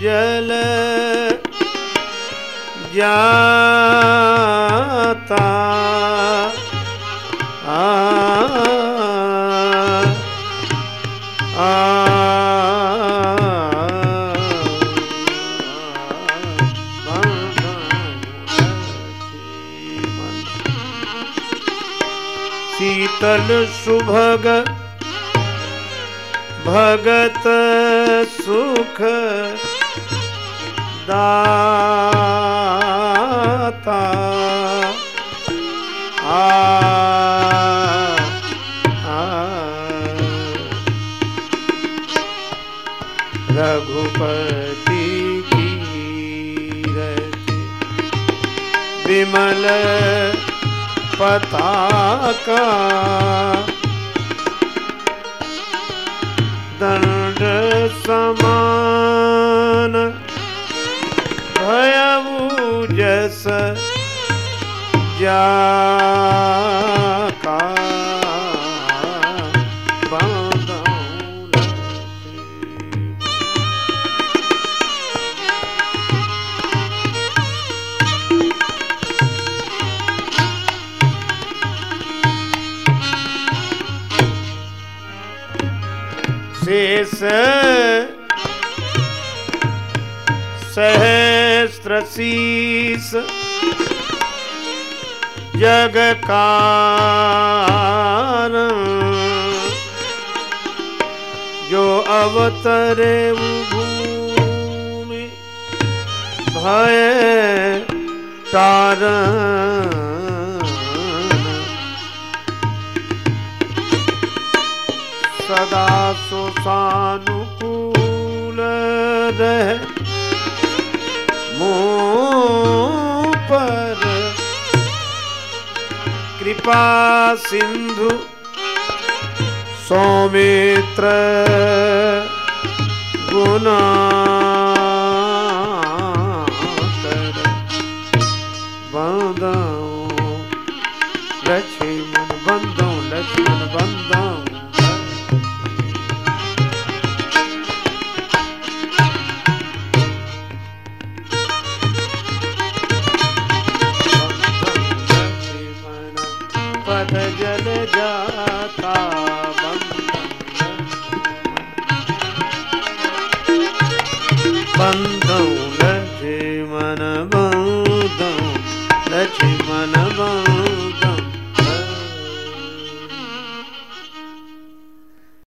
जल जाता। शीतल सुभग भगत सुख दाता। आ, रघुपति की विमल पताका। दंड समान भयऊ जस जाका शेष सहस्त्र शीस जग जो अवतरे भूमि भय तारण। सदा सुसानुकूल रह। पर। कृपा सिंधु सौमित्र गुना बंदों लक्ष्मण बंदों लक्ष्मण बंदों पद जल जाता लक्ष्मण बंदौ लक्ष्मण